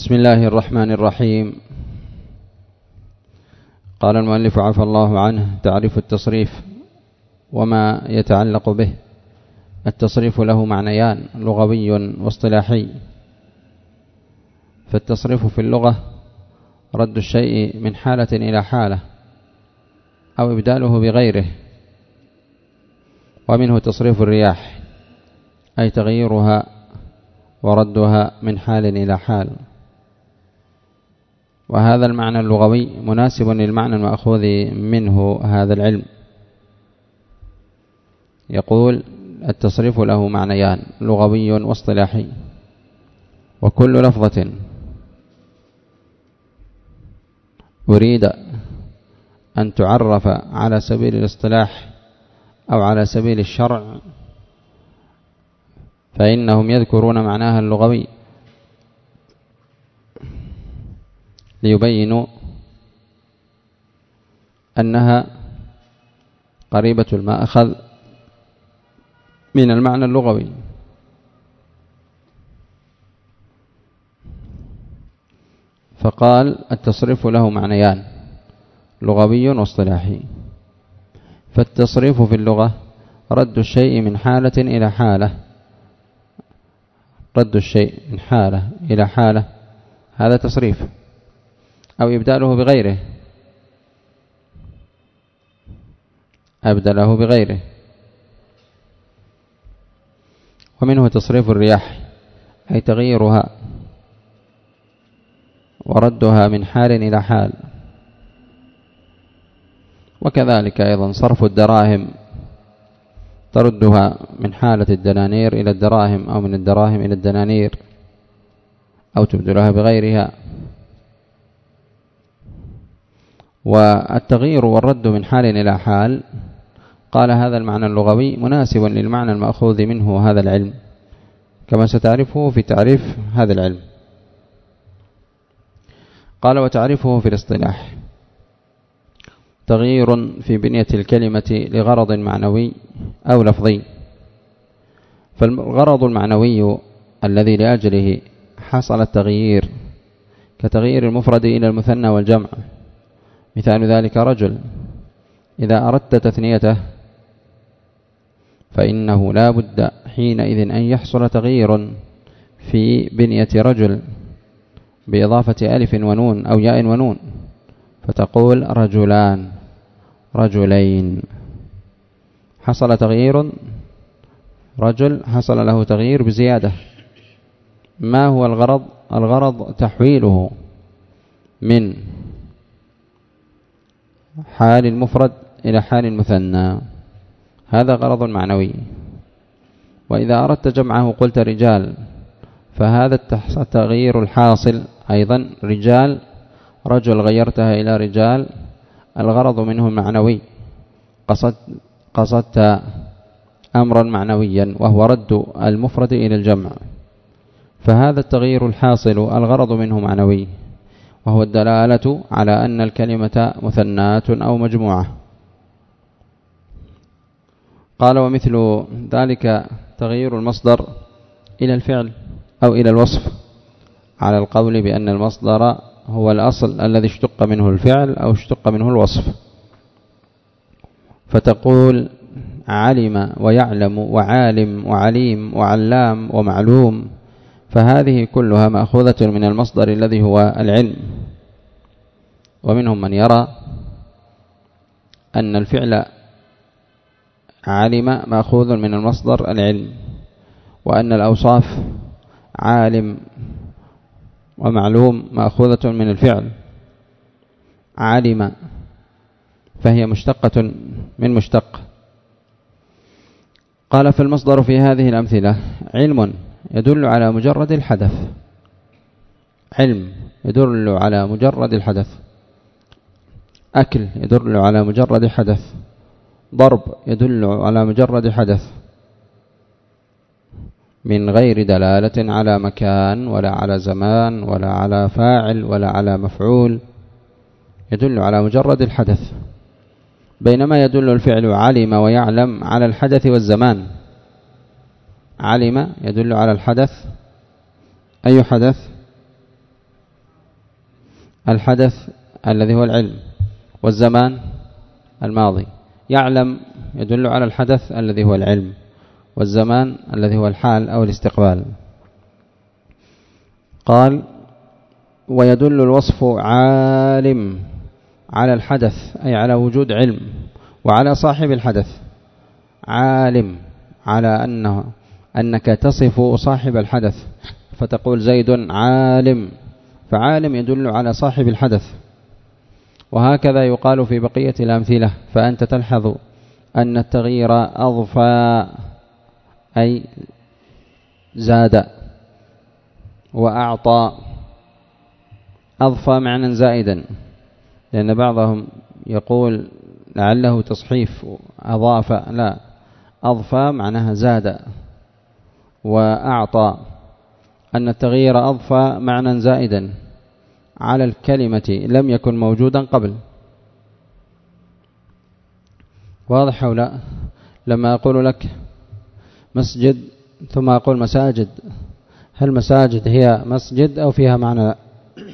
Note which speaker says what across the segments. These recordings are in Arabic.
Speaker 1: بسم الله الرحمن الرحيم. قال المؤلف عفى الله عنه تعريف التصريف وما يتعلق به. التصريف له معنيان لغوي واصطلاحي. فالتصريف في اللغة رد الشيء من حالة إلى حالة أو إبداله بغيره. ومنه تصريف الرياح أي تغييرها وردها من حال إلى حال. وهذا المعنى اللغوي مناسب للمعنى المأخوذ منه هذا العلم. يقول التصريف له معنيان لغوي واصطلاحي وكل لفظة. أريد أن تعرف على سبيل الاصطلاح أو على سبيل الشرع فإنهم يذكرون معناها اللغوي. ليبينوا أنها قريبة المأخذ من المعنى اللغوي. فقال التصريف له معنيان لغوي واصطلاحي. فالتصريف في اللغة رد الشيء من حالة إلى حالة. رد الشيء من حالة إلى حالة. هذا تصريف. أو إبداله بغيره. أبدله بغيره. ومنه تصريف الرياح أي تغييرها وردها من حال إلى حال. وكذلك أيضا صرف الدراهم تردها من حالة الدنانير إلى الدراهم أو من الدراهم إلى الدنانير أو تبدلها بغيرها. والتغيير والرد من حال إلى حال قال هذا المعنى اللغوي مناسب للمعنى المأخوذ منه هذا العلم كما ستعرفه في تعريف هذا العلم. قال وتعرفه في الاصطلاح تغيير في بنية الكلمة لغرض معنوي أو لفظي. فالغرض المعنوي الذي لأجله حصل التغيير كتغيير المفرد إلى المثنى والجمع. مثال ذلك رجل. إذا أردت تثنيته فإنه لا بد حينئذ أن يحصل تغيير في بنية رجل بإضافة ألف ونون أو ياء ونون. فتقول رجلان رجلين. حصل تغيير؟ رجل حصل له تغيير بزيادة. ما هو الغرض؟ الغرض تحويله من حال المفرد إلى حال المثنى. هذا غرض معنوي. وإذا أردت جمعه قلت رجال فهذا التغيير الحاصل أيضا رجال رجل غيرتها إلى رجال الغرض منه معنوي. قصد قصدت أمرا معنويا وهو رد المفرد إلى الجمع. فهذا التغيير الحاصل الغرض منه معنوي. وهو الدلالة على أن الكلمة مثنات أو مجموعة. قال ومثل ذلك تغيير المصدر إلى الفعل أو إلى الوصف على القول بأن المصدر هو الأصل الذي اشتق منه الفعل أو اشتق منه الوصف. فتقول علم ويعلم وعالم وعليم وعلام ومعلوم. فهذه كلها مأخوذة من المصدر الذي هو العلم. ومنهم من يرى أن الفعل علم مأخوذ من المصدر العلم وأن الأوصاف عالم ومعلوم مأخوذة من الفعل علم فهي مشتقة من مشتق. قال فالمصدر في هذه الأمثلة علم يدل على مجرد الحدث. علم يدل على مجرد الحدث. أكل يدل على مجرد حدث. ضرب يدل على مجرد حدث. من غير دلالة على مكان ولا على زمان ولا على فاعل ولا على مفعول يدل على مجرد الحدث. بينما يدل الفعل علم ويعلم على الحدث والزمان. علم يدل على الحدث. أي حدث؟ الحدث الذي هو العلم والزمان الماضي. يعلم يدل على الحدث الذي هو العلم والزمان الذي هو الحال أو الاستقبال. قال ويدل الوصف عالم على الحدث أي على وجود علم وعلى صاحب الحدث. عالم على أنه أنك تصف صاحب الحدث فتقول زيد عالم فعالم يدل على صاحب الحدث. وهكذا يقال في بقية الأمثلة فأنت تلحظ أن التغيير أضفى أي زاد وأعطى أضفى معنى زائدا. لأن بعضهم يقول لعله تصحيف أضاف لا أضفى معناها زاد. وأعطى أن التغيير أضفى معنى زائدا على الكلمة لم يكن موجودا قبل. واضح أو لا؟ لما أقول لك مسجد ثم أقول مساجد هل مساجد هي مسجد أو فيها معنى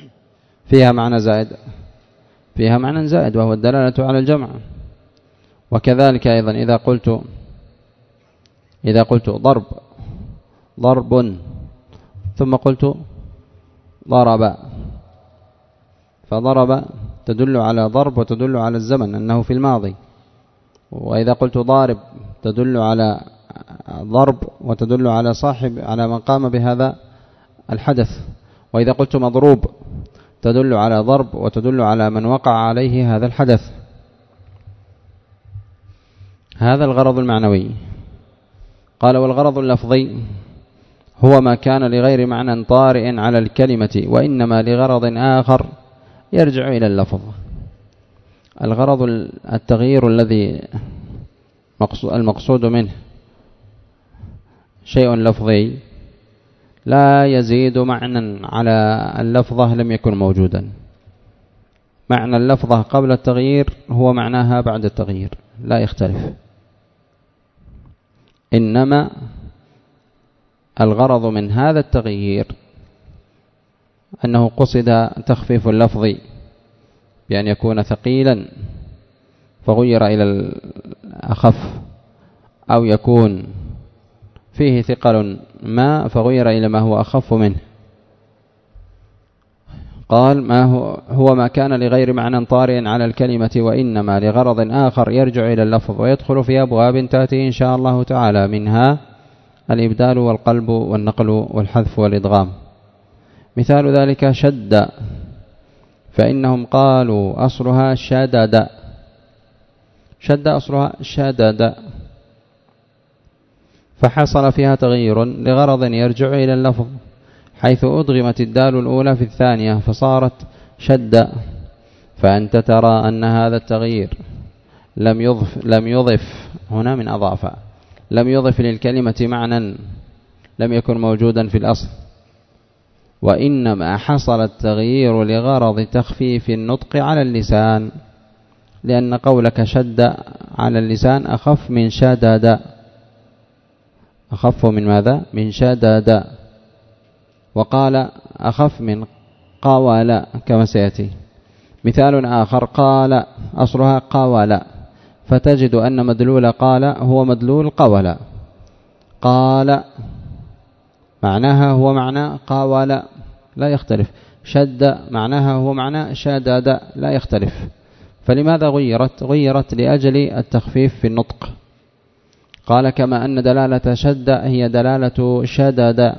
Speaker 1: فيها معنى زائد؟ فيها معنى زائد وهو الدلالة على الجمع. وكذلك أيضا إذا قلت إذا قلت ضرب ضرب. ثم قلت ضرب. فضرب تدل على ضرب وتدل على الزمن أنه في الماضي. وإذا قلت ضارب تدل على ضرب وتدل على صاحب على من قام بهذا الحدث. وإذا قلت مضروب تدل على ضرب وتدل على من وقع عليه هذا الحدث. هذا الغرض المعنوي. قال والغرض اللفظي هو ما كان لغير معنى طارئ على الكلمة وإنما لغرض آخر يرجع إلى اللفظ. الغرض التغيير الذي المقصود منه شيء لفظي لا يزيد معنى على اللفظة لم يكن موجودا. معنى اللفظة قبل التغيير هو معناها بعد التغيير لا يختلف. إنما الغرض من هذا التغيير أنه قصد تخفيف اللفظ بأن يكون ثقيلا فغير إلى الأخف أو يكون فيه ثقل ما فغير إلى ما هو أخف منه. قال ما هو, هو ما كان لغير معنى طارئ على الكلمة وإنما لغرض آخر يرجع إلى اللفظ ويدخل في أبواب تأتي إن شاء الله تعالى منها الإبدال والقلب والنقل والحذف والإدغام. مثال ذلك شد فإنهم قالوا أصلها شدد. شد أصلها شدد. فحصل فيها تغيير لغرض يرجع إلى اللفظ حيث أدغمت الدال الأولى في الثانية فصارت شد. فأنت ترى أن هذا التغيير لم يضف, لم يضف هنا من أضاف لم يضف للكلمة معنى لم يكن موجودا في الأصل وإنما حصل التغيير لغرض تخفيف النطق على اللسان لأن قولك شد على اللسان أخف من شدد. أخف من ماذا؟ من شدد. وقال أخف من قاول كما سيأتي. مثال آخر قال أصلها قاول فتجد أن مدلول قال هو مدلول قول قال معناها هو معنى قاول لا يختلف. شد معناها هو معنى شدد لا يختلف. فلماذا غيرت؟ غيرت لأجل التخفيف في النطق. قال كما أن دلالة شد هي دلالة شدد.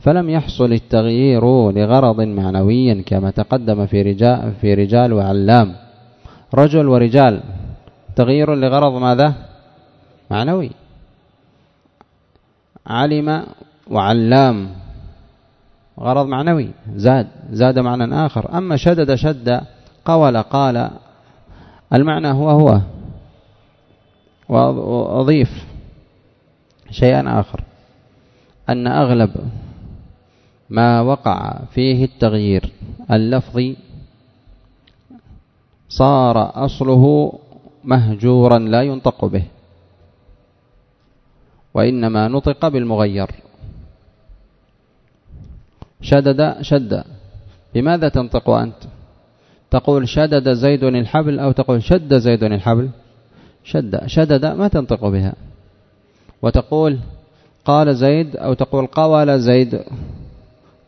Speaker 1: فلم يحصل التغيير لغرض معنوي كما تقدم في رجال, في رجال وعلام. رجل ورجال. تغيير لغرض ماذا؟ معنوي. علم وعلام. غرض معنوي. زاد. زاد معنى آخر. أما شدد شد قول قال. المعنى هو هو. وأضيف شيئا آخر. أن أغلب ما وقع فيه التغيير اللفظي صار أصله مهجورا لا ينطق به وإنما نطق بالمغير. شدد شد. بماذا تنطق أنت؟ تقول شدد زيد الحبل أو تقول شد زيد الحبل؟ شد شدد ما تنطق بها. وتقول قال زيد أو تقول قال زيد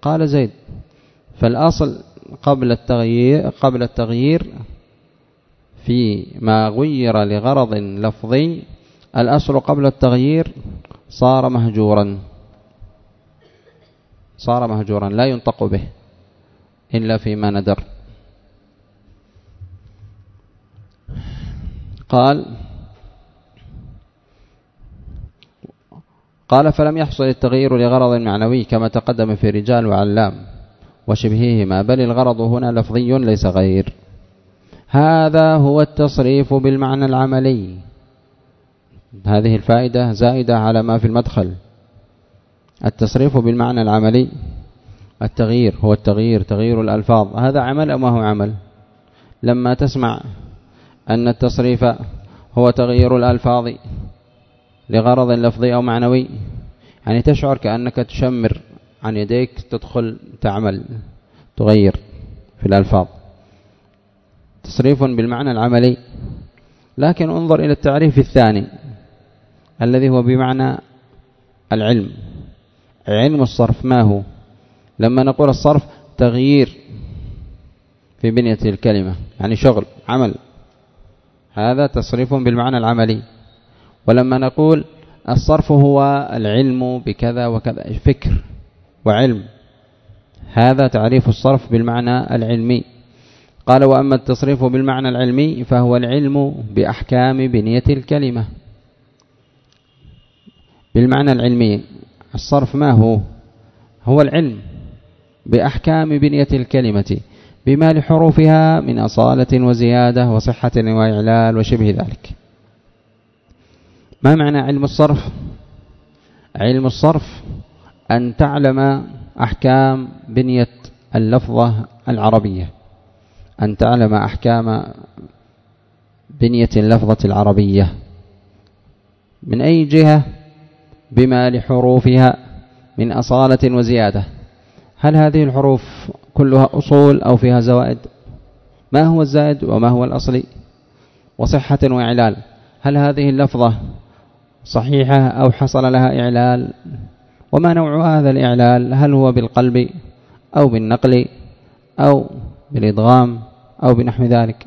Speaker 1: قال زيد. فالأصل قبل التغيير قبل التغيير في ما غير لغرض لفظي الأصل قبل التغيير صار مهجورا. صار مهجورا لا ينطق به إلا فيما ندر. قال قال فلم يحصل التغيير لغرض معنوي كما تقدم في رجال وعلام وشبههما بل الغرض هنا لفظي ليس غير. هذا هو التصريف بالمعنى العملي. هذه الفائدة زائدة على ما في المدخل. التصريف بالمعنى العملي التغيير هو التغيير تغيير الألفاظ. هذا عمل أو ما هو عمل؟ لما تسمع أن التصريف هو تغيير الألفاظ لغرض لفظي أو معنوي يعني تشعر كأنك تشمر عن يديك تدخل تعمل تغير في الألفاظ. تصريف بالمعنى العملي. لكن انظر إلى التعريف الثاني الذي هو بمعنى العلم. علم الصرف ما هو؟ لما نقول الصرف تغيير في بنية الكلمة يعني شغل عمل. هذا تصريف بالمعنى العملي. ولما نقول الصرف هو العلم بكذا وكذا فكر وعلم هذا تعريف الصرف بالمعنى العلمي. قال وأما التصريف بالمعنى العلمي فهو العلم بأحكام بنية الكلمة. بالمعنى العلمي الصرف ما هو؟ هو العلم بأحكام بنية الكلمة بما لحروفها من أصالة وزيادة وصحة وإعلال وشبه ذلك. ما معنى علم الصرف؟ علم الصرف أن تعلم أحكام بنية اللفظة العربية. أن تعلم أحكام بنية اللفظة العربية. من أي جهة؟ بما لحروفها من أصالة وزيادة. هل هذه الحروف كلها أصول أو فيها زوائد؟ ما هو الزائد وما هو الأصلي؟ وصحة وإعلال. هل هذه اللفظة صحيحة أو حصل لها إعلال؟ وما نوع هذا الإعلال؟ هل هو بالقلب أو بالنقل أو بالإضغام أو بنحو ذلك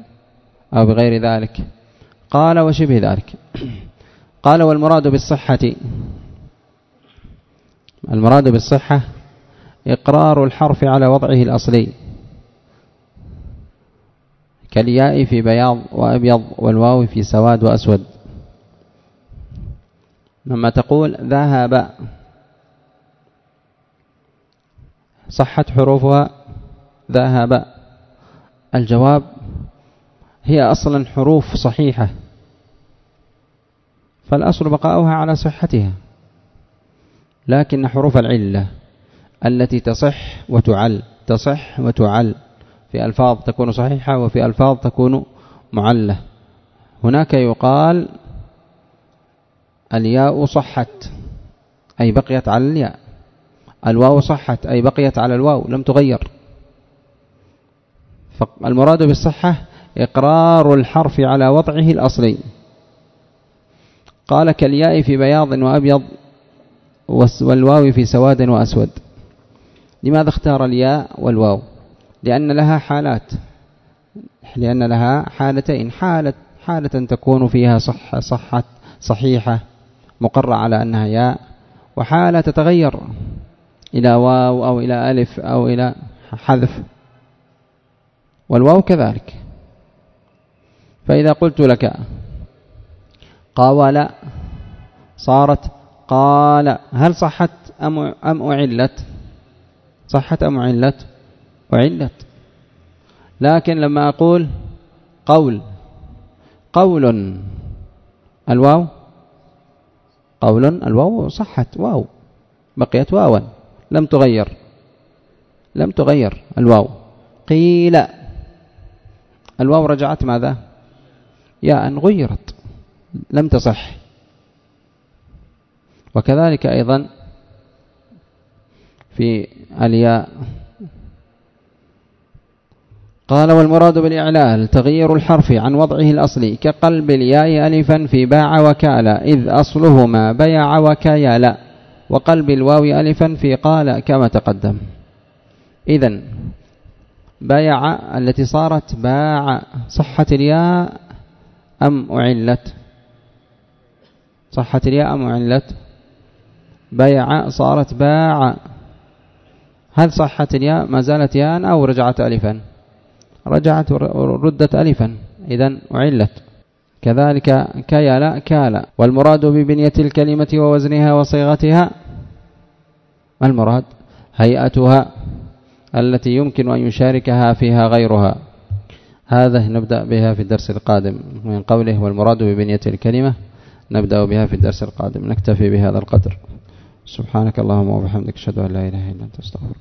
Speaker 1: أو بغير ذلك. قال وشبه ذلك. قال والمراد بالصحة المراد بالصحة إقرار الحرف على وضعه الأصلي كالياء في بياض وأبيض والواو في سواد وأسود. لما تقول ذهب صحت حروفها ذهب الجواب هي أصلا حروف صحيحة فالأصل بقاؤها على صحتها لكن حروف العلة التي تصح وتعل تصح وتعل في ألفاظ تكون صحيحة وفي ألفاظ تكون معلة. هناك يقال الياء صحت أي بقيت على الياء. الواو صحت أي بقيت على الواو لم تغير. فالمراد بالصحة إقرار الحرف على وضعه الأصلي. قال كالياء في بياض وأبيض والواو في سواد وأسود. لماذا اختار الياء والواو؟ لأن لها حالات. لأن لها حالتين. حالة حالة تكون فيها صح صحة صحيحة مقرة على أنها ياء وحالة تتغير إلى واو أو إلى ألف أو إلى حذف. والواو كذلك. فإذا قلت لك قاول صارت قال هل صحت أم, أم أعلت؟ صحت أم أعلت؟ أعلت. لكن لما أقول قول قول الواو قول الواو صحت واو بقيت واوا لم تغير لم تغير الواو. قيل الواو رجعت ماذا؟ يا أن غيرت. لم تصح. وكذلك أيضا في الياء. قال والمراد بالإعلال تغيير الحرف عن وضعه الأصلي كقلب الياء ألفا في باع وكال إذ أصلهما بيع وكيال وقلب الواو ألفا في قال كما تقدم. إذا بايع التي صارت باع صحة الياء أم أعلت؟ صحة الياء أم أعلت؟ بيع صارت باع. هل صحت الياء ما زالت ياء أو رجعت ألفا؟ رجعت ردت ألفا. إذا أعلت. كذلك كيال كال. والمراد ببنية الكلمة ووزنها وصيغتها؟ ما المراد؟ هيئتها. التي يمكن أن يشاركها فيها غيرها. هذا نبدأ بها في الدرس القادم. من قوله والمراد ببنية الكلمة نبدأ بها في الدرس القادم. نكتفي بهذا القدر. سبحانك اللهم وبحمدك أشهد أن لا إله إلا أنت أستغفرك.